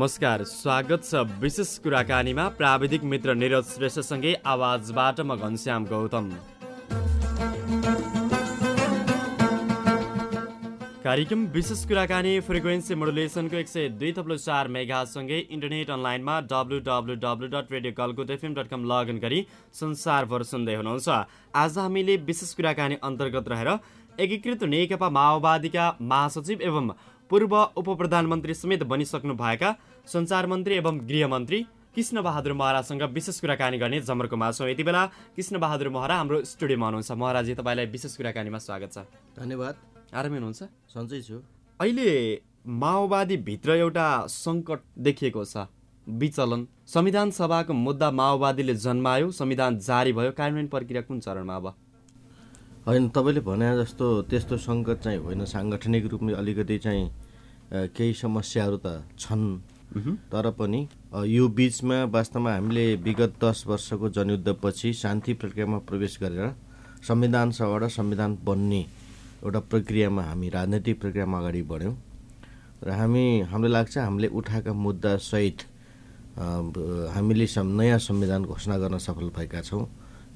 नमस्कार स्वागत छ विशेष कुराकानीमा प्राविधिक मित्र निरज श्रेष्ठसँगै आवाजबाट म घनश्याम गौतम। कार्यक्रम विशेष कुराकानी फ्रिक्वेन्सी मोडुलेसनको एक सय दुई थप्लो चार मेगासँगै इन्टरनेट अनलाइनमा W W W dot radio Kalkut FM dot com login गरी संसारभर सुन्दै हुनुहुन्छ। आज हामीले विशेष कुराकानी अन्तर्गत रहेर एकीकृत नेकपा माओवादीका महासचिव एवं पूर्व उप प्रधानमन्त्री समेत बनिसक्नु भएका सञ्चार मन्त्री एवं गृहमन्त्री कृष्ण बहादुर महरासँग विशेष कुराकानी गर्ने जमर्कोमा छौँ। यति बेला कृष्ण बहादुर महरा हाम्रो स्टुडियोमा हुनुहुन्छ। महराजी तपाईँलाई विशेष कुराकानीमा स्वागत छ। धन्यवाद। आरामै हुनुहुन्छ? सन्चै छु। अहिले माओवादीभित्र एउटा सङ्कट देखिएको छ। विचलन। संविधान सभाको मुद्दा माओवादीले जन्मायो संविधान जारी भयो। कार्यान्वयन प्रक्रिया कुन चरणमा अब? होइन तपाईँले भने जस्तो त्यस्तो सङ्कट चाहिँ होइन। साङ्गठनिक रूपले अलिकति चाहिँ केही समस्याहरू त छन्। तर पनि यो बिचमा वास्तवमा हामीले विगत दस वर्षको जनयुद्धपछि शान्ति प्रक्रियामा प्रवेश गरेर संविधान सभाबाट संविधान बन्ने एउटा प्रक्रियामा हामी राजनैतिक प्रक्रियामा अगाडि बढ्यौँ। र हामी हामीलाई लाग्छ हामीले उठाएका मुद्दासहित हामीले नयाँ संविधान घोषणा गर्न सफल भएका छौँ।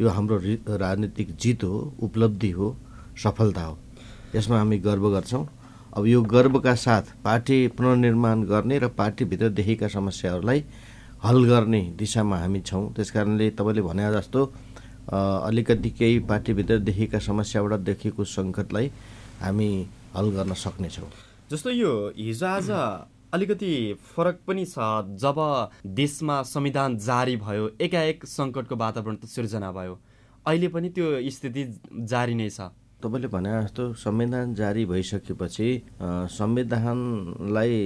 यो हाम्रो राजनीतिक जित हो उपलब्धि हो सफलता हो। यसमा हामी गर्व गर्छौँ। अब यो गर्वका साथ पार्टी पुनर्निर्माण गर्ने र पार्टीभित्र देखेका समस्याहरूलाई हल गर्ने दिशामा हामी छौँ। त्यस कारणले तपाईँले भने जस्तो अलिकति केही पार्टीभित्र देखेका समस्याबाट देखिएको सङ्कटलाई हामी हल गर्न सक्नेछौँ। जस्तो यो हिजो आज अलिकति फरक पनि छ। जब देशमा संविधान जारी भयो एकाएक सङ्कटको वातावरण त सिर्जना भयो। अहिले पनि त्यो स्थिति जारी नै छ। तपाईँले भने जस्तो संविधान जारी भइसकेपछि संविधानलाई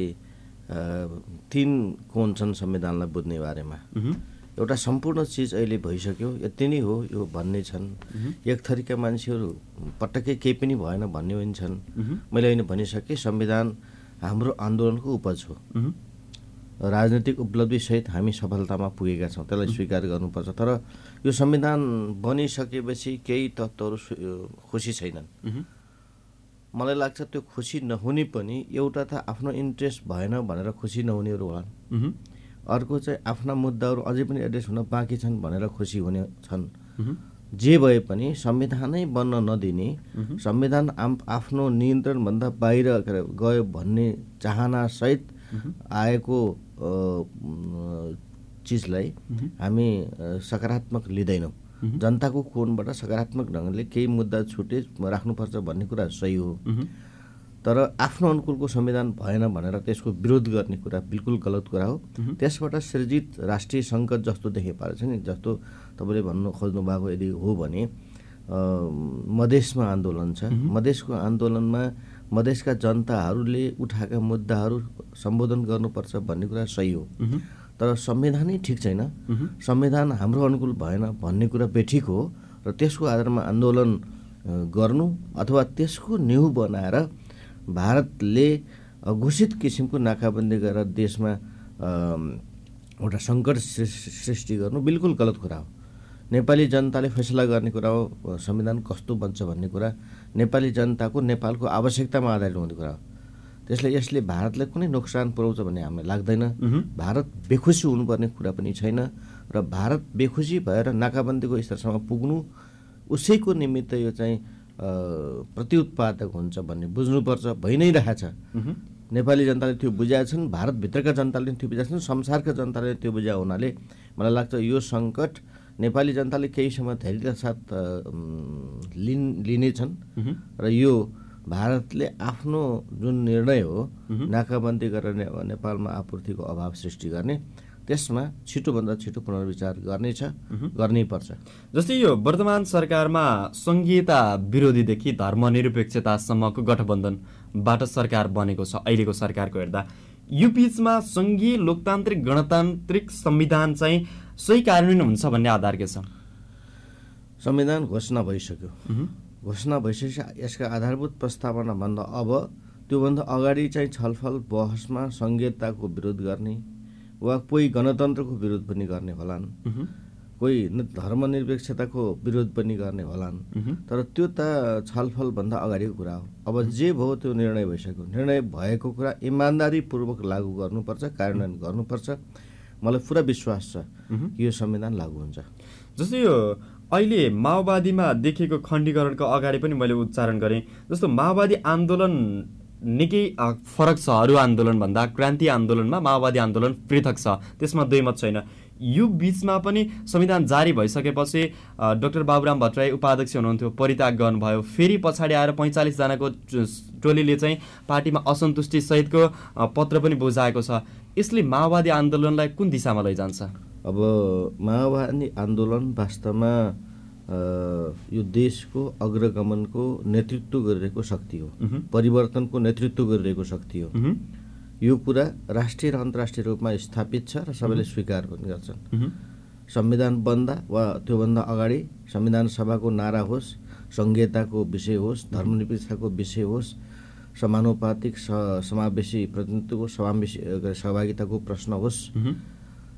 तिन कोण छन् संविधानलाई बुझ्ने बारेमा? एउटा सम्पूर्ण चिज अहिले भइसक्यो यति नै हो यो भन्ने छन्। एक थरीका मान्छेहरू पटक्कै केही पनि भएन भन्ने पनि छन्। मैले अहिले भनिसकेँ संविधान हाम्रो आन्दोलनको उपज हो। राजनैतिक उपलब्धिसहित हामी सफलतामा पुगेका छौँ त्यसलाई स्वीकार गर्नुपर्छ। तर यो संविधान बनिसकेपछि केही तत्त्वहरू खुसी छैनन्। मलाई लाग्छ त्यो खुसी नहुने पनि एउटा त आफ्नो इन्ट्रेस्ट भएन भनेर खुसी नहुनेहरू होलान्। अर्को चाहिँ आफ्ना मुद्दाहरू अझै पनि एड्रेस हुन बाँकी छन् भनेर खुसी हुने छन्। जे भए पनि संविधानै बन्न नदिने संविधान आफ्नो नियन्त्रणभन्दा बाहिर गयो भन्ने चाहनासहित आएको चिजलाई हामी सकारात्मक लिँदैनौँ। जनताको कोणबाट सकारात्मक ढङ्गले केही मुद्दा छुटे राख्नुपर्छ भन्ने कुरा सही हो। तर आफ्नो अनुकूलको संविधान भएन भनेर त्यसको विरोध गर्ने कुरा बिल्कुल गलत कुरा हो। त्यसबाट सृजित राष्ट्रिय सङ्कट जस्तो देखे पारेछ नि जस्तो तपाईँले भन्नु खोज्नु भएको यदि हो भने मधेसमा आन्दोलन छ। मधेसको आन्दोलनमा मधेसका जनताहरूले उठाएका मुद्दाहरू सम्बोधन गर्नुपर्छ भन्ने कुरा सही हो। तर संविधानै ठिक छैन। संविधान हाम्रो अनुकूल भएन भन्ने कुरा बेठिक हो र त्यसको आधारमा आन्दोलन गर्नु अथवा त्यसको न्यु बनाएर भारतले घोषित किसिमको नाकाबन्दी गरेर देशमा एउटा सङ्कट सृष्टि गर्नु बिल्कुल गलत कुरा हो। नेपाली जनताले फैसला गर्ने कुरा हो संविधान कस्तो बन्छ भन्ने कुरा नेपाली जनताको नेपालको आवश्यकतामा आधारित हुने कुरा हो। त्यसले यसले भारतलाई कुनै नोक्सान पुऱ्याउँछ भन्ने हामीलाई लाग्दैन। भारत बेखुसी हुनुपर्ने कुरा पनि छैन र भारत बेखुसी भएर नाकाबन्दीको स्तरसम्म पुग्नु उसैको निमित्त यो चाहिँ प्रत्युत्पादक हुन्छ भन्ने बुझ्नुपर्छ भइ नै रहेछ। नेपाली जनताले त्यो बुझाएका छन् भारतभित्रका जनताले त्यो बुझाएको छन् संसारका जनताले त्यो बुझाए हुनाले मलाई लाग्छ यो सङ्कट नेपाली जनताले केही समय धैर्यका साथ लिन लिनेछन्। र यो भारतले आफ्नो जुन निर्णय हो नाकाबन्दी गरेर नेपालमा आपूर्तिको अभाव सृष्टि गर्ने त्यसमा छिटोभन्दा छिटो पुनर्विचार गर्नेछ गर्नै पर्छ। जस्तै यो वर्तमान सरकारमा सङ्घीयता विरोधीदेखि धर्मनिरपेक्षतासम्मको गठबन्धनबाट सरकार बनेको छ अहिलेको सरकारको हेर्दा। यो बिचमा सङ्घीय लोकतान्त्रिक गणतान्त्रिक संविधान चाहिँ सही कार्यान्वयन हुन्छ भन्ने आधार के छ। संविधान घोषणा भइसक्यो। घोषणा भइसकेपछि यसका आधारभूत प्रस्तावनाभन्दा अब त्योभन्दा अगाडि चाहिँ छलफल बहसमा सङ्घीयताको विरोध गर्ने वा कोही गणतन्त्रको विरोध पनि गर्ने होलान्। कोही धर्मनिरपेक्षताको विरोध पनि गर्ने होलान्। तर त्यो त छलफलभन्दा अगाडिको कुरा हो। अब जे भयो त्यो निर्णय भइसक्यो। निर्णय भएको कुरा इमान्दारीपूर्वक लागू गर्नुपर्छ कार्यान्वयन गर्नुपर्छ। मलाई पुरा विश्वास छ। कि यो संविधान लागू हुन्छ। जस्तै यो अहिले माओवादीमा देखिएको खण्डीकरणको अगाडि पनि मैले उच्चारण गरेँ। जस्तो माओवादी आन्दोलन निकै फरक छ। अरू आन्दोलनभन्दा क्रान्ति आन्दोलनमा माओवादी आन्दोलन पृथक छ। त्यसमा दुई मत छैन। यो बिचमा पनि संविधान जारी भइसकेपछि डाक्टर बाबुराम भट्टराई उपाध्यक्ष हुनुहुन्थ्यो परित्याग गर्नुभयो। फेरि पछाडि आएर पैँचालिसजनाको टोलीले चाहिँ पार्टीमा असन्तुष्टि सहितको अ, पत्र पनि बुझाएको छ। यसले माओवादी आन्दोलनलाई कुन दिशामा लैजान्छ? अब माओवादी आन्दोलन वास्तवमा यो देशको अग्रगमनको नेतृत्व गरिरहेको शक्ति हो। परिवर्तनको नेतृत्व गरिरहेको शक्ति हो। यो कुरा राष्ट्रिय र अन्तर्राष्ट्रिय रूपमा स्थापित छ र सबैले स्वीकार पनि गर्छन्। संविधान बन्दा वा त्योभन्दा अगाडि संविधान सभाको नारा होस् सङ्घीयताको विषय होस् धर्मनिरपेक्षताको विषय होस् समानुपातिक स समावेशी प्रतिनिधित्वको समावेशी सहभागिताको प्रश्न होस्।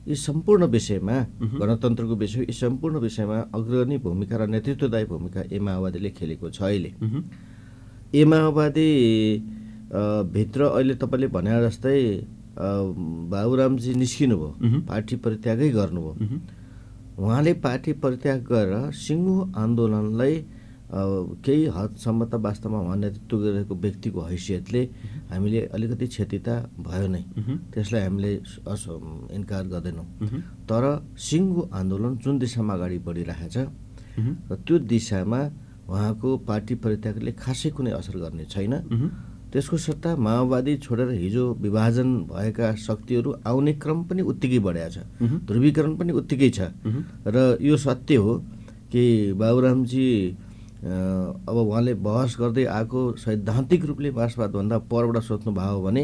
यी सम्पूर्ण विषयमा गणतन्त्रको विषय यी सम्पूर्ण विषयमा अग्रणी भूमिका र नेतृत्वदायी भूमिका ए माओवादीले खेलेको छ अहिले। ए माओवादी भित्र अहिले तपाईँले भने जस्तै बाबुरामजी निस्किनुभयो। पार्टी परित्यागै गर्नुभयो। उहाँले पार्टी परित्याग गरेर सिङ्गो आन्दोलनलाई केही हदसम्म त वास्तवमा नेतृत्व गरिरहेको व्यक्तिको हैसियतले हामीले अलिकति क्षति त भयो नै। त्यसलाई हामीले इन्कार गर्दैनौँ। तर सिङ्गो आन्दोलन जुन दिशामा अगाडि बढिरहेछ र त्यो दिशामा उहाँको पार्टी परित्यागले खासै कुनै असर गर्ने छैन। त्यसको सट्टा माओवादी छोडेर हिजो विभाजन भएका शक्तिहरू आउने क्रम पनि उत्तिकै बढाएको छ। ध्रुवीकरण पनि उत्तिकै छ। र यो सत्य हो कि बाबुरामजी अब उहाँले बहस गर्दै आएको सैद्धान्तिक रूपले मार्क्सवादभन्दा परबाट सोच्नु भयो भने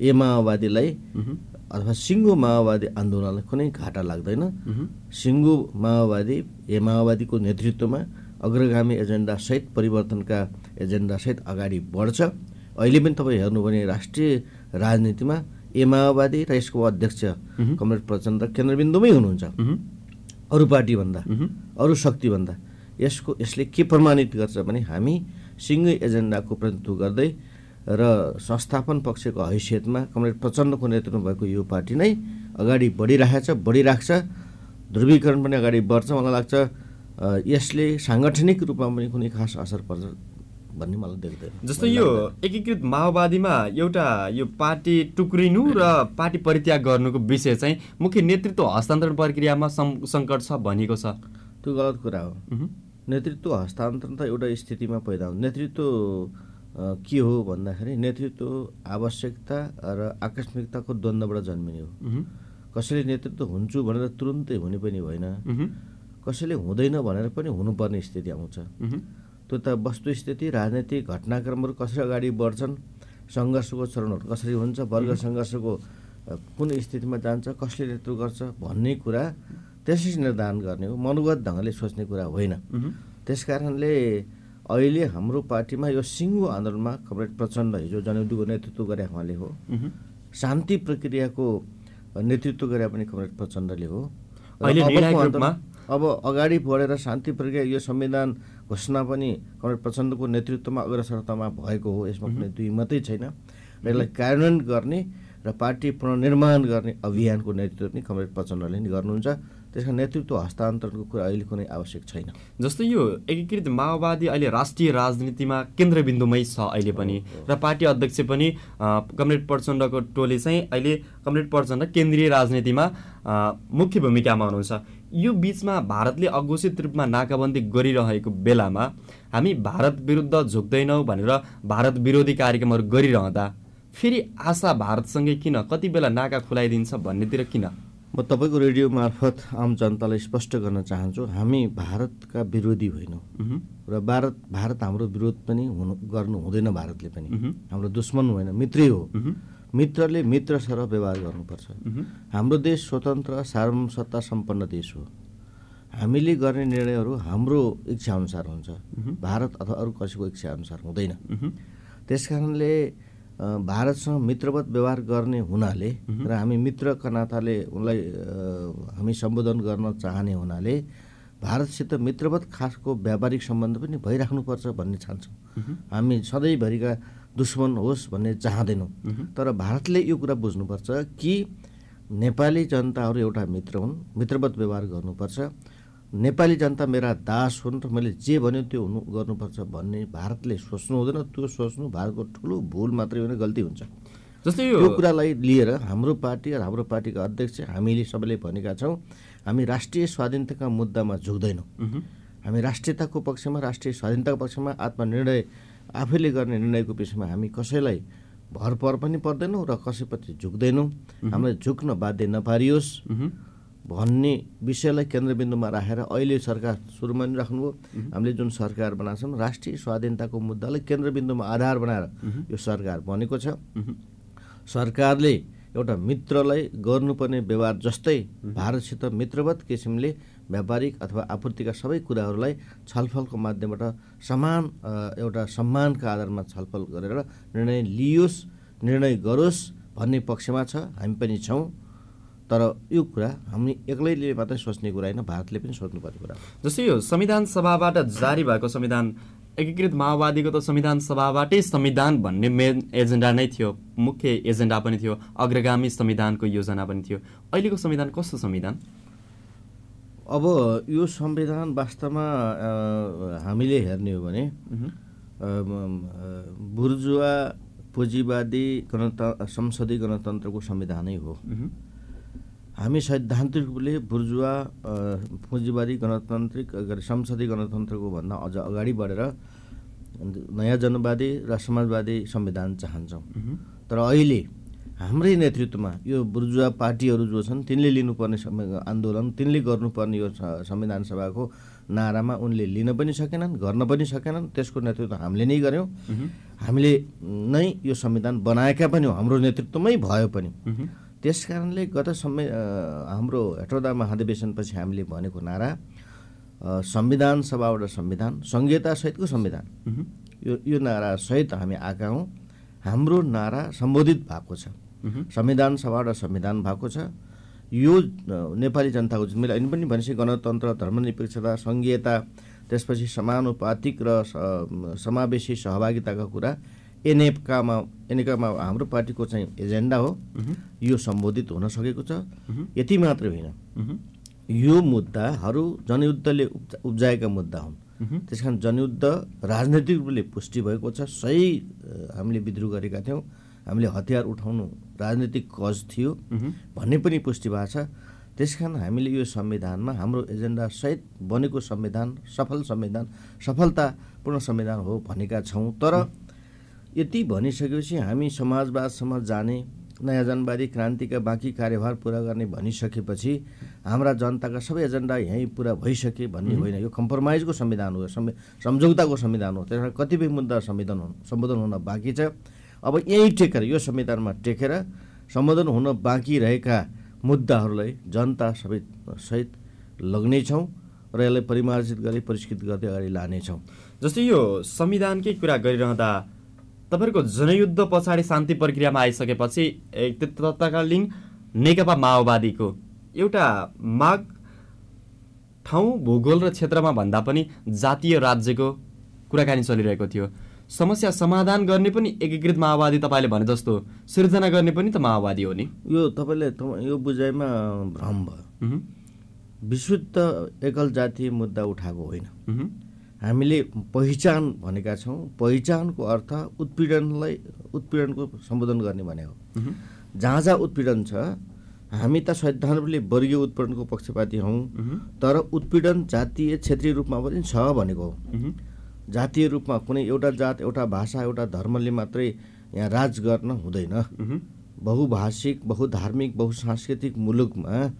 ए माओवादीलाई अथवा सिङ्गो माओवादी आन्दोलनलाई कुनै घाटा लाग्दैन। सिङ्गो माओवादी ए माओवादीको नेतृत्वमा अग्रगामी एजेन्डासहित परिवर्तनका एजेन्डासहित अगाडि बढ्छ। अहिले पनि तपाईँ हेर्नु भने राष्ट्रिय राजनीतिमा ए माओवादी र यसको अध्यक्ष। कमरेड प्रचण्ड केन्द्रबिन्दुमै हुनुहुन्छ। अरू पार्टीभन्दा अरू शक्तिभन्दा यसको यसले के प्रमाणित गर्छ भने हामी सिङ्गै एजेन्डाको प्रतिनिधित्व गर्दै र संस्थापन पक्षको हैसियतमा कमरेड प्रचण्डको नेतृत्वमा भएको यो पार्टी नै अगाडि बढिरहेछ बढिराख्छ ध्रुवीकरण पनि अगाडि बढ्छ मलाई लाग्छ। यसले साङ्गठनिक रूपमा पनि कुनै खास असर पर्छ भन्ने मलाई देख्दैन। जस्तो यो एकीकृत माओवादीमा एउटा यो पार्टी टुक्रिनु र पार्टी परित्याग गर्नुको विषय चाहिँ मुख्य नेतृत्व हस्तान्तरण प्रक्रियामा सङ्कट छ भनिएको छ। त्यो गलत कुरा हो। नेतृत्व हस्तान्तरण त एउटा स्थितिमा पैदा हुन्छ। नेतृत्व के हो भन्दाखेरि नेतृत्व आवश्यकता र आकस्मिकताको द्वन्द्वबाट जन्मिने हो। कसैले नेतृत्व हुन्छु भनेर तुरुन्तै हुने पनि होइन। कसैले हुँदैन भनेर पनि हुनुपर्ने स्थिति आउँछ। त्यो त वस्तुस्थिति राजनैतिक घटनाक्रमहरू कसरी अगाडि बढ्छन् सङ्घर्षको चरणहरू कसरी हुन्छ वर्ग सङ्घर्षको कुन स्थितिमा जान्छ कसले नेतृत्व गर्छ भन्ने कुरा त्यसरी निर्धारण गर्ने हो। मनोगत ढङ्गले सोच्ने कुरा होइन। त्यस कारणले अहिले हाम्रो पार्टीमा यो सिङ्गो आन्दोलनमा कमरेड प्रचण्ड हिजो जनयुद्धको नेतृत्व गरे उहाँले हो। शान्ति प्रक्रियाको नेतृत्व गरे पनि कमरेड प्रचण्डले हो? अब अगाडि बढेर शान्ति प्रक्रिया यो संविधान घोषणा पनि कमरेड प्रचण्डको नेतृत्वमा अग्रसरतामा भएको हो यसमा कुनै दुई मात्रै छैन। र यसलाई कार्यान्वयन गर्ने र पार्टी पुनर्निर्माण गर्ने अभियानको नेतृत्व पनि कमरेड प्रचण्डले नै गर्नुहुन्छ। त्यसका नेतृत्व हस्तान्तरणको कुरा अहिले कुनै आवश्यक छैन। जस्तै यो एकीकृत माओवादी अहिले राष्ट्रिय राजनीतिमा केन्द्रबिन्दुमै छ अहिले पनि। र पार्टी अध्यक्ष पनि कमरेड प्रचण्डको टोली चाहिँ अहिले कमरेड प्रचण्ड केन्द्रीय राजनीतिमा मुख्य भूमिकामा हुनुहुन्छ। यो बिचमा भारतले अघोषित रूपमा नाकाबन्दी गरिरहेको बेलामा हामी भारत विरुद्ध झुक्दैनौँ भनेर भारत विरोधी कार्यक्रमहरू गरिरहँदा फेरि आशा भारतसँगै किन कति बेला नाका खुलाइदिन्छ भन्नेतिर किन? म तपाईँको रेडियो मार्फत आम जनतालाई स्पष्ट गर्न चाहन्छु हामी भारतका विरोधी होइनौँ। र भारत भारत हाम्रो विरोध पनि हुनु गर्नु हुँदैन भारतले पनि। हाम्रो दुश्मन होइन मित्रै हो। मित्रले मित्र सरह व्यवहार गर्नुपर्छ। हाम्रो देश स्वतन्त्र सार्वभौमसत्ता सम्पन्न देश हो। हामीले गर्ने निर्णयहरू हाम्रो इच्छाअनुसार हुन्छ। भारत अथवा अरू कसैको इच्छाअनुसार हुँदैन। त्यस कारणले भारतसँग मित्रवत व्यवहार गर्ने हुनाले र हामी मित्रका नाताले उनलाई हामी सम्बोधन गर्न चाहने हुनाले भारतसित मित्रवत खासको व्यापारिक सम्बन्ध पनि भइराख्नुपर्छ भन्ने ठान्छौँ हामी सधैँभरिका दुश्मन होस् भन्ने चाहँदैनौँ। तर भारतले यो कुरा बुझ्नुपर्छ कि नेपाली जनताहरू एउटा मित्र हुन् मित्रवत व्यवहार गर्नुपर्छ। नेपाली जनता मेरा दास हुन् र मैले जे भन्यो त्यो हुनु गर्नुपर्छ भन्ने भारतले सोच्नु हुँदैन। त्यो सोच्नु भारतको ठुलो भुल मात्रै होइन गल्ती हुन्छ। जस्तै यो कुरालाई लिएर हाम्रो पार्टी र हाम्रो पार्टीका अध्यक्ष हामीले सबैले भनेका छौँ हामी राष्ट्रिय स्वाधीनताका मुद्दामा झुक्दैनौँ। हामी राष्ट्रियताको पक्षमा राष्ट्रिय स्वाधीनताको पक्षमा आत्मनिर्णय आफैले गर्ने निर्णयको विषयमा हामी कसैलाई भर पर पनि पर्दैनौँ र कसैप्रति झुक्दैनौँ। हामीलाई झुक्न बाध्य नपारियोस्। भन्ने विषयलाई केन्द्रबिन्दुमा राखेर अहिले सरकार सुरुमा पनि राख्नुभयो। हामीले जुन सरकार बनाएको छौँ राष्ट्रिय स्वाधीनताको मुद्दालाई केन्द्रबिन्दुमा आधार बनाएर यो सरकार बनेको छ। सरकारले एउटा मित्रलाई गर्नुपर्ने व्यवहार जस्तै भारतसित मित्रवत किसिमले व्यापारिक अथवा आपूर्तिका सबै कुराहरूलाई छलफलको माध्यमबाट समान एउटा सम्मानका आधारमा छलफल गरेर निर्णय लियोस् निर्णय गरोस् भन्ने पक्षमा छ। हामी पनि छौँ। तर यो कुरा हामी एक्लैले मात्रै सोच्ने कुरा होइन भारतले पनि सोच्नुपर्ने कुरा जस्तै यो संविधान सभाबाट जारी भएको संविधान एकीकृत माओवादीको त संविधान सभाबाटै संविधान भन्ने मेन एजेन्डा नै थियो मुख्य एजेन्डा पनि थियो अग्रगामी संविधानको योजना पनि थियो। अहिलेको संविधान कस्तो संविधान? अब यो संविधान वास्तवमा हामीले हेर्ने हो भने बुर्जुवा पुँजीवादी गणत संसदीय गणतन्त्रको संविधानै हो। हामी सैद्धान्तिक रूपले बुर्जुवा पुँजीवादी गणतान्त्रिक संसदीय गणतन्त्रको भन्दा अझ अगाडि बढेर नयाँ जनवादी र समाजवादी संविधान चाहन्छौँ। तर अहिले हाम्रै नेतृत्वमा यो बुर्जुवा पार्टीहरू जो छन् तिनले लिनुपर्ने आन्दोलन तिनले गर्नुपर्ने यो संविधान सभाको नारामा उनले लिन पनि सकेनन् गर्न पनि सकेनन् त्यसको नेतृत्व हामीले नै गऱ्यौँ। हामीले नै यो संविधान बनाएका पनि हो हाम्रो नेतृत्वमै भयो पनि। त्यस कारणले गत समय हाम्रो हेटौँडा महाधिवेशनपछि हामीले भनेको नारा संविधान सभाबाट संविधान सङ्घीयतासहितको संविधान। यो यो नारासहित हामी आएका हौँ। हाम्रो नारा सम्बोधित भएको छ। संविधान सभाबाट संविधान भएको छ। यो नेपाली जनताको जुन मैले अहिले पनि भनेपछि गणतन्त्र धर्मनिरपेक्षता सङ्घीयता त्यसपछि समानुपातिक र समावेशी सहभागिताका कुरा एनएफकामा एनएकामा हाम्रो पार्टीको चाहिँ एजेन्डा हो। यो सम्बोधित हुन सकेको छ। यति मात्रै होइन। यो मुद्दाहरू जनयुद्धले उब्जा उब्जाएका मुद्दा हुन्। त्यस कारण जनयुद्ध राजनैतिक रूपले पुष्टि भएको छ। सही हामीले विद्रोह गरेका थियौँ। हामीले हतियार उठाउनु राजनीतिक कज थियो भन्ने पनि पुष्टि भएको छ। त्यस कारण हामीले यो संविधानमा हाम्रो एजेन्डा सहित बनेको संविधान सफल संविधान सफलतापूर्ण संविधान हो भनेका छौँ। तर यति भनिसकेपछि हामी समाजवादसम्म जाने नयाँ जनवादी क्रान्तिका बाँकी कार्यभार पुरा गर्ने भनिसकेपछि हाम्रा जनताका सबै एजेन्डा यहीँ पुरा भइसके भन्ने होइन। यो कम्प्रोमाइजको संविधान हो सम्झौताको संविधान हो। त्यस कारण कतिपय मुद्दा संविधान हुन सम्बोधन हुन बाँकी छ। अब यहीँ टेकेर यो संविधानमा टेकेर सम्बोधन हुन बाँकी रहेका मुद्दाहरूलाई जनता सबै सहित लग्नेछौँ र यसलाई परिमार्जित गरी परिष्कृत गर्दै अगाडि लानेछौँ जस्तै यो संविधानकै कुरा गरिरहँदा तपाईँहरूको जनयुद्ध पछाडि शान्ति प्रक्रियामा आइसकेपछि तत्कालीन नेकपा माओवादीको एउटा माग ठाउँ भूगोल र क्षेत्रमा भन्दा पनि जातीय राज्यको कुराकानी चलिरहेको थियो। समस्या समाधान गर्ने पनि एकीकृत माओवादी तपाईँले भने जस्तो सिर्जना गर्ने पनि त माओवादी हो नि। यो तपाईँले तप- यो बुझाइमा भ्रम भयो। विशुद्ध एकल जातीय मुद्दा उठाएको होइन। हामीले पहिचान भनेका छौँ। पहिचानको अर्थ उत्पीडनलाई उत्पीडनको सम्बोधन गर्ने भने हो। जहाँ जहाँ उत्पीडन छ हामी त सैद्धान्तिकले वर्गीय उत्पीडनको पक्षपाती हौँ। तर उत्पीडन जातीय क्षेत्रीय रूपमा पनि छ भनेको हो। जातीय रूपमा कुनै एउटा जात एउटा भाषा एउटा धर्मले मात्रै यहाँ राज गर्न हुँदैन। बहुभाषिक बहुधार्मिक बहुसांस्कृतिक मुलुकमा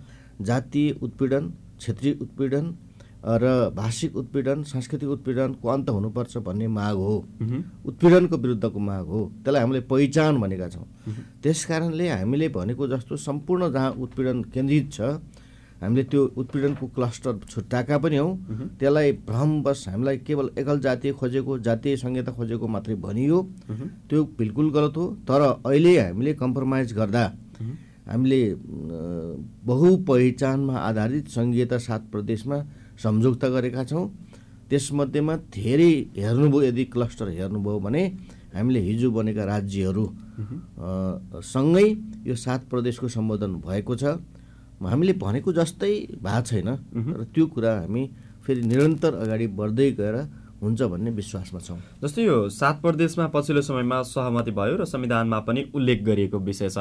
जातीय उत्पीडन क्षेत्रीय उत्पीडन र भाषिक उत्पीडन सांस्कृतिक उत्पीडनको अन्त हुनुपर्छ भन्ने माग हो। उत्पीडनको विरुद्धको माग हो। त्यसलाई हामीले पहिचान भनेका छौँ। त्यस कारणले हामीले भनेको जस्तो सम्पूर्ण जहाँ उत्पीडन केन्द्रित छ हामीले त्यो उत्पीडनको क्लस्टर छुट्याएका पनि हौँ। त्यसलाई भ्रमवश हामीलाई केवल एकल जातीय खोजेको जातीय संहिता खोजेको मात्रै भनियो। त्यो बिल्कुल गलत हो। तर अहिले हामीले कम्प्रोमाइज गर्दा हामीले बहुपहिचानमा आधारित सङ्घीयता सात प्रदेशमा सम्झौता गरेका छौँ। त्यसमध्येमा धेरै हेर्नुभयो यदि क्लस्टर हेर्नुभयो भने हामीले हिजो बनेका राज्यहरू सँगै यो सात प्रदेशको सम्बोधन भएको छ। हामीले भनेको जस्तै भएको छैन र त्यो कुरा हामी फेरि निरन्तर अगाडि बढ्दै गएर हुन्छ भन्ने विश्वासमा छौँ। जस्तै यो सात प्रदेशमा पछिल्लो समयमा सहमति भयो र संविधानमा पनि उल्लेख गरिएको विषय छ।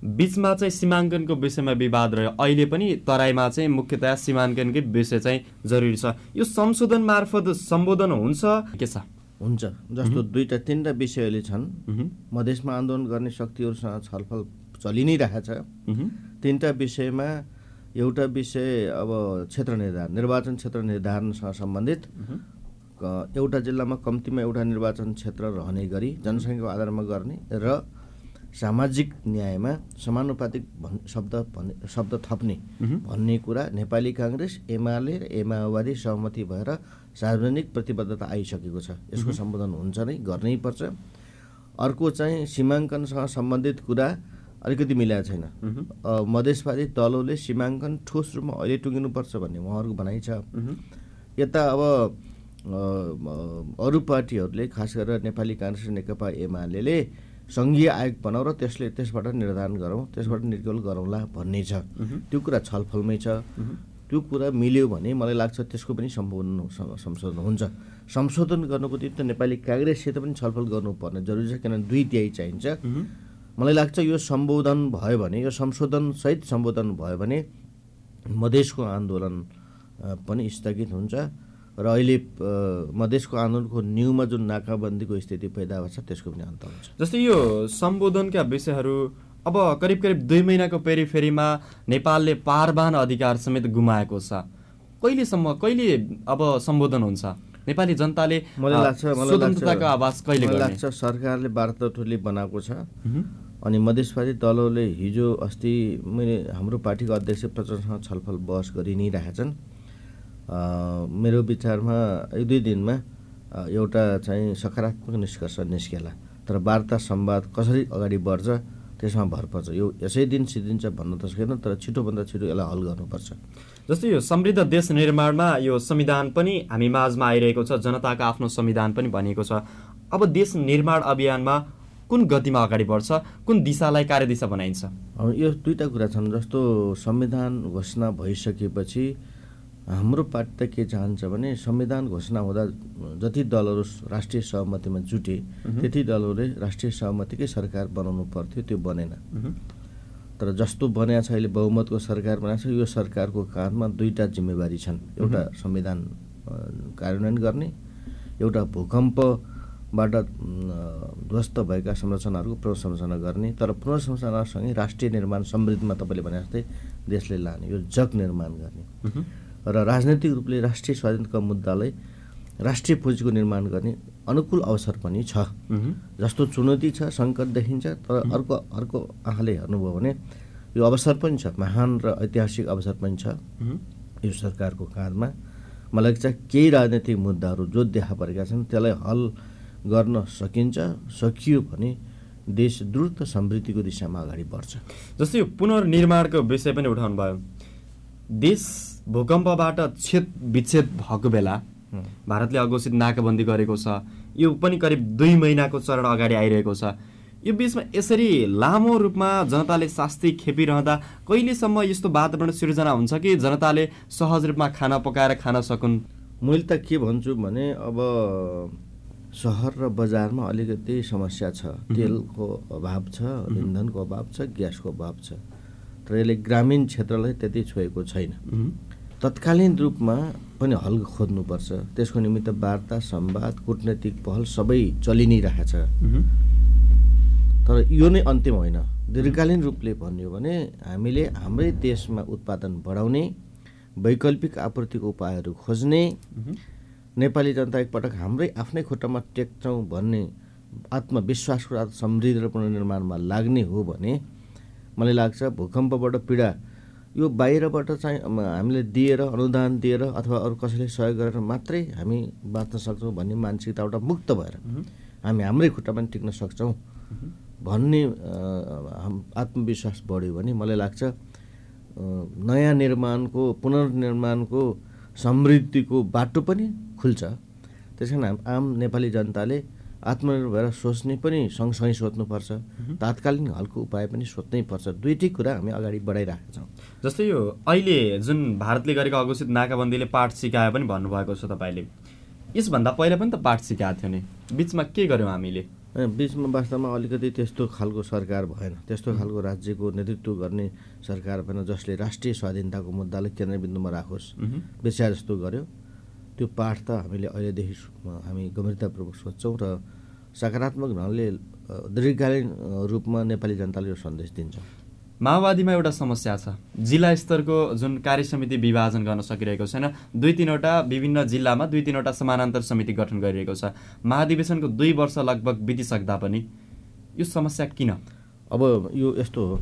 बिचमा चाहिँ सीमाङ्कनको विषयमा विवाद रह्यो। अहिले पनि तराईमा चाहिँ मुख्यतया सीमाङ्कनकै विषय चाहिँ जरुरी छ। यो संशोधन मार्फत सम्बोधन हुन्छ? के छ? हुन्छ। जस्तो दुईवटा तिनवटा विषयले छन्। मधेसमा आन्दोलन गर्ने शक्तिहरूसँग छलफल चलि नै रहेछ तिनवटा विषयमा एउटा विषय अब क्षेत्र निर्धारण निर्वाचन क्षेत्र निर्धारणसँग सम्बन्धित। एउटा जिल्लामा कम्तीमा एउटा निर्वाचन क्षेत्र रहने गरी जनसङ्ख्याको आधारमा गर्ने र सामाजिक न्यायमा समानुपातिक भन् शब्द भन्ने शब्द थप्ने भन्ने कुरा नेपाली काङ्ग्रेस एमाले र एमाओवादी सहमति भएर सार्वजनिक प्रतिबद्धता आइसकेको छ। यसको सम्बोधन हुन्छ नै गर्नै पर्छ। अर्को चाहिँ सीमाङ्कनसँग सम्बन्धित कुरा अलिकति मिलाएको छैन। मधेसवादी दलहरूले सीमाङ्कन ठोस रूपमा अहिले टुङ्गिनुपर्छ भन्ने उहाँहरूको भनाइ छ। यता अब अरू पार्टीहरूले खास गरेर नेपाली काङ्ग्रेस नेकपा एमाले सङ्घीय आयोग बनाऊ र त्यसले त्यसबाट निर्धारण गरौँ त्यसबाट निर्गोल गरौँला भन्ने छ। त्यो कुरा छलफलमै छ। त्यो कुरा मिल्यो भने मलाई लाग्छ त्यसको पनि सम्बोधन संशोधन हुन्छ। संशोधन गर्नुको निम्ति नेपाली काङ्ग्रेससित पनि छलफल गर्नुपर्ने जरुरी छ किनभने दुई तिहाई चाहिन्छ। मलाई लाग्छ यो सम्बोधन भयो भने यो संशोधनसहित सम्बोधन भयो भने मधेसको आन्दोलन पनि स्थगित हुन्छ। र अहिले मधेसको आन्दोलनको न्युमा जुन नाकाबन्दीको स्थिति पैदा भएको छ त्यसको पनि अन्त हुन्छ। जस्तै यो सम्बोधनका विषयहरू अब करिब करिब दुई महिनाको पेरिफेरीमा नेपालले पारबान अधिकार समेत गुमाएको छ। कहिलेसम्म कहिले अब सम्बोधन हुन्छ? नेपाली जनताले मलाई लाग्छ स्वतन्त्रताको आवाज कहिले लाग्छ सरकारले वार्ता टोली बनाएको छ। अनि मधेसवादी दलहरूले हिजो अस्ति मैले हाम्रो पार्टीको अध्यक्ष प्रचण्डसँग छलफल बहस गरि नै रहेछन् मेरो विचारमा एक दुई दिनमा एउटा चाहिँ सकारात्मक निष्कर्ष निस्केला तर वार्ता संवाद कसरी अगाडि बढ्छ त्यसमा भर पर्छ। यो यसै दिन सिद्धिन्छ भन्न त सकेन तर छिटोभन्दा छिटो यसलाई हल गर्नुपर्छ। जस्तै यो समृद्ध देश निर्माणमा यो संविधान पनि हामी माझमा आइरहेको छ जनताको आफ्नो संविधान पनि भनिएको छ। अब देश निर्माण अभियानमा कुन गतिमा अगाडि बढ्छ कुन दिशालाई कार्यदिशा बनाइन्छ? यो दुईवटा कुरा छन् जस्तो संविधान घोषणा भइसकेपछि हाम्रो पार्टी त के चाहन्छ भने संविधान घोषणा हुँदा जति दलहरू राष्ट्रिय सहमतिमा जुटे त्यति दलहरूले राष्ट्रिय सहमतिकै सरकार बनाउनु पर्थ्यो त्यो बनेन। तर जस्तो बनाएको छ अहिले बहुमतको सरकार बनाएको छ यो सरकारको काँधमा दुईवटा जिम्मेवारी छन्। एउटा संविधान कार्यान्वयन गर्ने एउटा भूकम्पबाट ध्वस्त भएका संरचनाहरूको पुनर्संरचना गर्ने तर पुनर्संरचनासँगै राष्ट्रिय निर्माण समृद्धिमा तपाईँले भने जस्तै देशले लाने यो जग निर्माण गर्ने। र राजनैतिक रूपले राष्ट्रिय स्वाधीनताको मुद्दालाई राष्ट्रिय पुँजीको निर्माण गर्ने अनुकूल अवसर पनि छ। जस्तो चुनौती छ सङ्कट देखिन्छ तर अर्को अर्को आँखाले हेर्नुभयो भने यो अवसर पनि छ महान र ऐतिहासिक अवसर पनि छ। यो सरकारको काँधमा मलाई लाग्छ केही राजनैतिक मुद्दाहरू जो देखा परेका छन् त्यसलाई हल गर्न सकिन्छ सकियो भने देश द्रुत समृद्धिको दिशामा अगाडि बढ्छ। जस्तै यो पुनर्निर्माणको विषय पनि उठाउनु भयो देश भूकम्पबाट छेद विच्छेद भएको बेला भारतले अघोषित नाकाबन्दी गरेको छ। यो पनि करिब दुई महिनाको चरण अगाडि आइरहेको छ। यो बिचमा यसरी लामो रूपमा जनताले शास्ति खेपिरहँदा कहिलेसम्म यस्तो वातावरण सिर्जना हुन्छ कि जनताले सहज रूपमा खाना पकाएर खान सकुन्? मैले त के भन्छु भने अब सहर र बजारमा अलिकति समस्या छ। तेलको अभाव छ इन्धनको अभाव छ ग्यासको अभाव छ। तर यसले ग्रामीण क्षेत्रलाई त्यति छोएको छैन। तत्कालीन रूपमा पनि हल खोज्नुपर्छ। त्यसको निमित्त वार्ता संवाद कुटनैतिक पहल सबै चलि नै रहेछ तर यो नै अन्तिम होइन। दीर्घकालीन रूपले भन्यो भने हामीले हाम्रै देशमा उत्पादन बढाउने वैकल्पिक आपूर्तिको उपायहरू खोज्ने नेपाली जनता एकपटक हाम्रै आफ्नै खुट्टामा टेक्छौँ भन्ने आत्मविश्वासको समृद्ध र पुनर्निर्माणमा लाग्ने हो भने मलाई लाग्छ भूकम्पबाट पीडा यो बाहिरबाट चाहिँ हामीले दिएर अनुदान दिएर अथवा अरू कसैले सहयोग गरेर मात्रै हामी बाँच्न सक्छौँ भन्ने मानसिकताबाट मुक्त भएर हामी हाम्रै खुट्टामा टिक्न सक्छौँ भन्ने आत्मविश्वास बढ्यो भने मलाई लाग्छ नयाँ निर्माणको पुनर्निर्माणको समृद्धिको बाटो पनि खुल्छ। त्यस कारण आम नेपाली जनताले आत्मनिर्भर भएर सोच्ने पनि सँगसँगै सोच्नुपर्छ तात्कालीन हलको उपाय पनि सोध्नै पर्छ। दुइटै कुरा हामी अगाडि बढाइरहेका छौँ। जस्तै यो अहिले जुन भारतले गरेको अघोषित नाकाबन्दीले पाठ सिकायो पनि भन्नुभएको छ तपाईँले। यसभन्दा पहिला पनि त पाठ सिकाएको थियो नि। बिचमा के गर्यौँ हामीले? बिचमा वास्तवमा अलिकति त्यस्तो खालको सरकार भएन। त्यस्तो खालको राज्यको नेतृत्व गर्ने सरकार भएन जसले राष्ट्रिय स्वाधीनताको मुद्दालाई केन्द्रबिन्दुमा राखोस्। बेच्या जस्तो गर्यो। त्यो पाठ त हामीले अहिलेदेखि हामी गम्भीरतापूर्वक सोध्छौँ र सकारात्मक ढङ्गले दीर्घकालीन रूपमा नेपाली जनताले यो सन्देश दिन्छौँ। माओवादीमा एउटा समस्या छ। जिल्ला स्तरको जुन कार्य समिति विभाजन गर्न सकिरहेको छैन दुई तिनवटा विभिन्न जिल्लामा दुई तिनवटा समानान्तर समिति गठन गरिरहेको छ। महाधिवेशनको दुई वर्ष लगभग बितिसक्दा पनि यो समस्या किन? अब यो यस्तो हो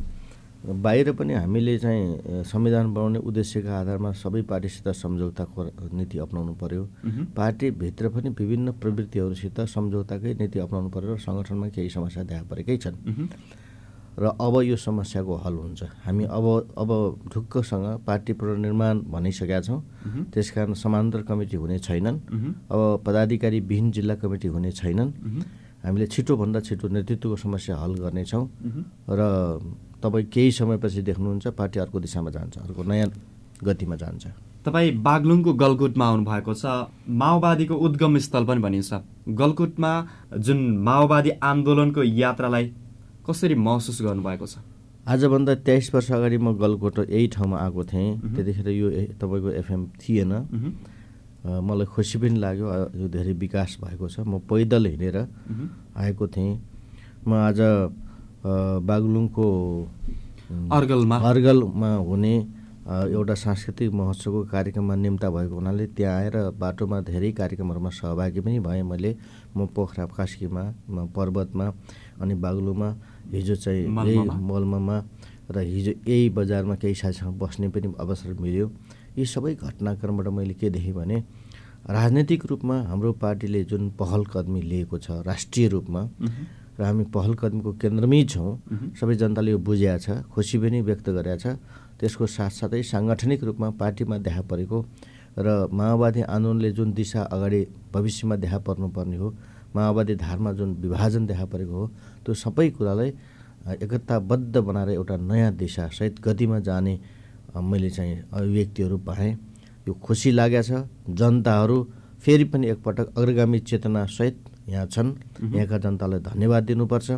बाहिर पनि हामीले चाहिँ संविधान बनाउने उद्देश्यका आधारमा सबै पार्टीसित सम्झौताको नीति अप्नाउनु पर्यो। पार्टीभित्र पनि विभिन्न प्रवृत्तिहरूसित सम्झौताकै नीति अप्नाउनु पर्यो र सङ्गठनमा केही समस्या देखा परेकै छन्। र अब यो समस्याको हल हुन्छ। हामी अब अब ढुक्कसँग पार्टी पुनर्निर्माण भनिसकेका छौँ। त्यस कारण समानान्तर कमिटी हुने छैनन्। अब पदाधिकारी विहीन जिल्ला कमिटी हुने छैनन्। हामीले छिटोभन्दा छिटो नेतृत्वको समस्या हल गर्नेछौँ। र तपाईँ केही समयपछि देख्नुहुन्छ पार्टी अर्को दिशामा जान्छ अर्को नयाँ गतिमा जान्छ। तपाईँ बागलुङको गलकुटमा आउनुभएको छ माओवादीको उद्गम स्थल पनि भनिन्छ। गलकुटमा जुन माओवादी आन्दोलनको यात्रालाई कसरी महसुस गर्नुभएको छ? आजभन्दा तेइस वर्ष अगाडि म गलकोट यही ठाउँमा आएको थिएँ। त्यतिखेर यो तपाईँको एफएम थिएन। मलाई खुसी पनि लाग्यो यो धेरै विकास भएको छ। म पैदल हिँडेर आएको थिएँ। म आज बागलुङको अर्गलमा। अर्गलमा हुने एउटा सांस्कृतिक महोत्सवको कार्यक्रममा निम्ता भएको हुनाले त्यहाँ आएर बाटोमा धेरै कार्यक्रमहरूमा सहभागी पनि भएँ मैले। म पोखरा कास्कीमा पर्वतमा अनि बागलुङमा हिजो चाहिँ यही मलमामा? र हिजो यही बजारमा केही साथीसँग बस्ने पनि अवसर मिल्यो। यी सबै घटनाक्रमबाट मैले के देखेँ भने राजनैतिक रूपमा हाम्रो पार्टीले जुन पहल कदमी लिएको छ राष्ट्रिय रूपमा र हामी पहल कदमीको केन्द्रमै छौँ। सबै जनताले यो बुझिया छ खुसी पनि व्यक्त गरेका छ। त्यसको साथसाथै साङ्गठनिक रूपमा पार्टीमा देखा परेको र माओवादी आन्दोलनले जुन दिशा अगाडि भविष्यमा देखा पर्नुपर्ने हो माओवादी धारमा जुन विभाजन देखा परेको हो त्यो सबै कुरालाई एकताबद्ध बनाएर एउटा नयाँ दिशा सहित गतिमा जाने मैले चाहिँ अभिव्यक्तिहरू पाएँ। यो खुसी लागेको छ। जनताहरू फेरि पनि एकपटक अग्रगामी चेतनासहित यहाँ छन्। यहाँका जनतालाई धन्यवाद दिनुपर्छ।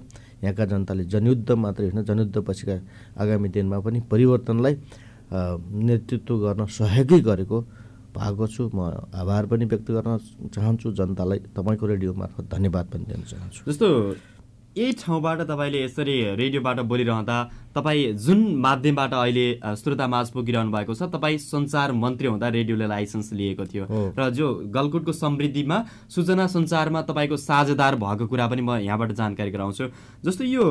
यहाँका जनताले जनयुद्ध मात्रै होइन जनयुद्ध पछिका आगामी दिनमा पनि परिवर्तनलाई नेतृत्व गर्न सहयोगै गरेको भएको छु। म आभार पनि व्यक्त गर्न चाहन्छु। जनतालाई तपाईँको रेडियो मार्फत धन्यवाद पनि दिन चाहन्छु। जस्तो यही ठाउँबाट तपाईँले यसरी रेडियोबाट बोलिरहँदा तपाईँ जुन माध्यमबाट अहिले श्रोतामाझ पुगिरहनु भएको छ तपाईँ सञ्चार मन्त्री हुँदा रेडियोले लाइसेन्स लिएको थियो। र जो गलकुटको समृद्धिमा सूचना सञ्चारमा तपाईँको साझेदार भएको कुरा पनि म यहाँबाट जानकारी गराउँछु। जस्तो यो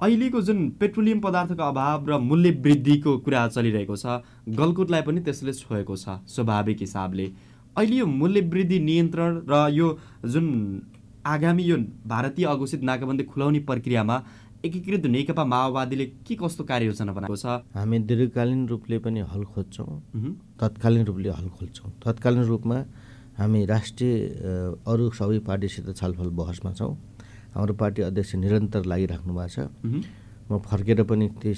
अहिलेको जुन पेट्रोलियम पदार्थको अभाव र मूल्य वृद्धिको कुरा चलिरहेको छ गलकुटलाई पनि त्यसले छोएको छ स्वाभाविक हिसाबले। अहिले यो मूल्य वृद्धि नियन्त्रण र यो जुन आगामी यो भारतीय अघोषित नाकाबन्दी खुलाउने प्रक्रियामा एकीकृत नेकपा माओवादीले के कस्तो कार्ययोजना बनाएको छ? हामी दीर्घकालीन रूपले पनि हल खोज्छौँ। तत्कालीन रूपले हल खोज्छौँ। तत्कालीन रूपमा हामी राष्ट्रिय अरू सबै पार्टीसित छलफल बहसमा छौँ। हाम्रो पार्टी अध्यक्ष निरन्तर लागिराख्नु भएको छ। म फर्केर पनि त्यही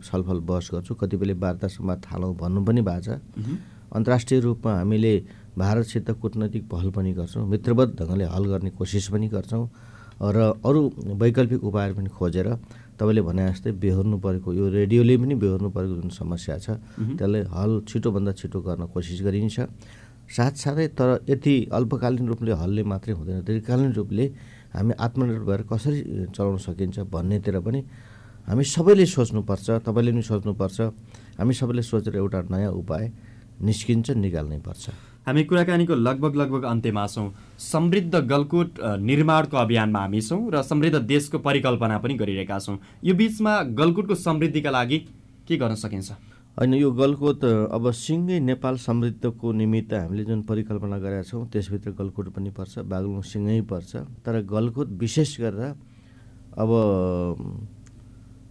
छलफल बहस गर्छु। कतिपयले वार्ता संवाद थालौँ भन्नु पनि भएको छ। अन्तर्राष्ट्रिय रूपमा हामीले भारतसित कुटनैतिक पहल पनि गर्छौँ मित्रवत ढङ्गले हल गर्ने कोसिस पनि गर्छौँ र अरू वैकल्पिक उपायहरू पनि खोजेर तपाईँले भने जस्तै बेहोर्नु परेको यो रेडियोले पनि बेहोर्नु परेको जुन समस्या छ त्यसलाई हल छिटोभन्दा छिटो गर्न कोसिस गरिन्छ। साथसाथै तर यति अल्पकालीन रूपले हलले मात्रै हुँदैन दीर्घकालीन रूपले हामी आत्मनिर्भर भएर कसरी चलाउन सकिन्छ भन्नेतिर पनि हामी सबैले सोच्नुपर्छ तपाईँले पनि सोच्नुपर्छ। हामी सबैले सोचेर एउटा नयाँ उपाय निस्किन्छ निकाल्नै पर्छ। हामी कुराकानीको लगभग लगभग अन्त्यमा छौँ। समृद्ध गलकुट निर्माणको अभियानमा हामी छौँ र समृद्ध देशको परिकल्पना पनि गरिरहेका छौँ। यो बिचमा गलकुटको समृद्धिका लागि के गर्न सकिन्छ? होइन यो गलकोट अब सिँगै नेपाल समृद्धको निमित्त हामीले जुन परिकल्पना गरेका छौँ त्यसभित्र गलकोट पनि पर्छ बागलुङ सिँगै पर्छ। तर गलकोट विशेष गरेर अब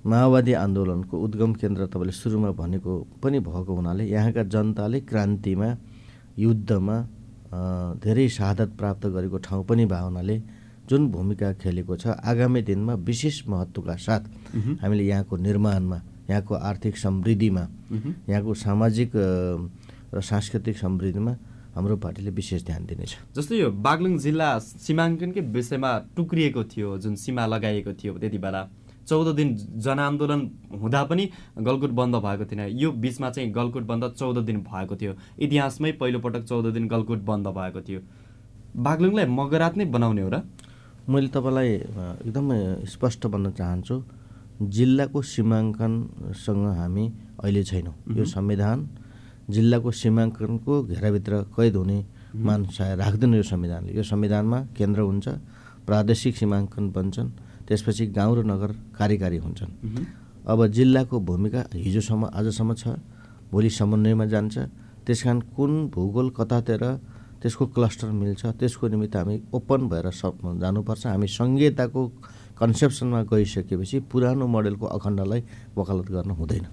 माओवादी आन्दोलनको उद्गम केन्द्र तपाईँले सुरुमा भनेको पनि भएको हुनाले यहाँका जनताले क्रान्तिमा युद्धमा धेरै शहादत प्राप्त गरेको ठाउँ पनि भएको हुनाले जुन भूमिका खेलेको छ आगामी दिनमा विशेष महत्त्वका साथ हामीले यहाँको निर्माणमा यहाँको आर्थिक समृद्धिमा यहाँको सामाजिक र सांस्कृतिक समृद्धिमा हाम्रो पार्टीले विशेष ध्यान दिनेछ। जस्तै यो बागलुङ जिल्ला सीमाङ्कनकै विषयमा टुक्रिएको थियो जुन सीमा लगाइएको थियो त्यति बेला। चौध दिन जनआन्दोलन हुँदा पनि गलकुट बन्द भएको थिएन। यो बिचमा चाहिँ गलकुट बन्द चौध दिन भएको थियो। इतिहासमै पहिलोपटक चौध दिन गलकुट बन्द भएको थियो। बागलुङलाई मगरात नै बनाउने हो र? मैले तपाईँलाई एकदमै स्पष्ट भन्न चाहन्छु जिल्लाको सीमाङ्कनसँग हामी अहिले छैनौँ। यो संविधान जिल्लाको सीमाङ्कनको घेराभित्र कैद हुने मान्छे राख्दैन यो संविधानले। यो संविधानमा केन्द्र हुन्छ प्रादेशिक सीमाङ्कन बन्छन्। त्यसपछि गाउँ र नगर कार्यकारी हुन्छन्। अब जिल्लाको भूमिका हिजोसम्म आजसम्म छ भोलि समन्वयमा जान्छ। त्यस कारण कुन भूगोल कतातिर त्यसको क्लस्टर मिल्छ त्यसको निमित्त हामी ओपन भएर सब जानुपर्छ। हामी सङ्घीयताको कन्सेप्सनमा गइसकेपछि पुरानो मोडेलको अखण्डलाई वकालत गर्न हुँदैन।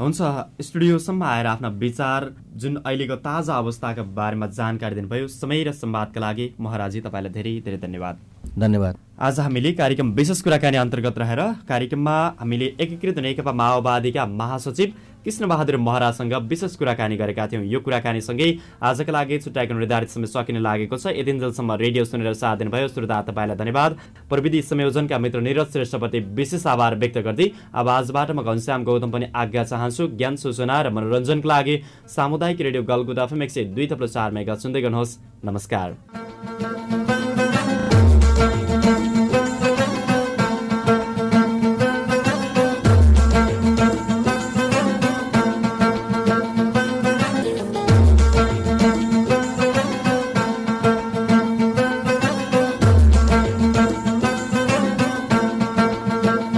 हुन्छ स्टुडियोसम्म आएर आफ्ना विचार जुन अहिलेको ताजा अवस्थाका बारेमा जानकारी दिनुभयो समय र संवादका लागि महाराजी तपाईँलाई धेरै धेरै धन्यवाद। धन्यवाद। आज हामीले कार्यक्रम विशेष कुराकानी अन्तर्गत रहेर कार्यक्रममा हामीले एकीकृत नेकपा माओवादीका महासचिव कृष्णबहादुर महरासँग विशेष कुराकानी गरेका थियौँ। यो कुराकानीसँगै आजका लागि छुट्याएको निर्धारित समय सकिन लागेको छ। यतिन्जेलसम्म रेडियो सुनेर साथ दिनुभयो। श्रोता तपाईँलाई धन्यवाद। प्रविधि संयोजनका मित्र निरज श्रेष्ठप्रति विशेष आभार व्यक्त गर्दै आवाजबाट म घनश्याम गौतम पनि आज्ञा चाहन्छु। ज्ञान सूचना र मनोरञ्जनको लागि सामुदायिक रेडियो गलगुदा एफएम एक सय दुई थप्लो चार मेगा सुन्दै गर्नुहोस्। नमस्कार।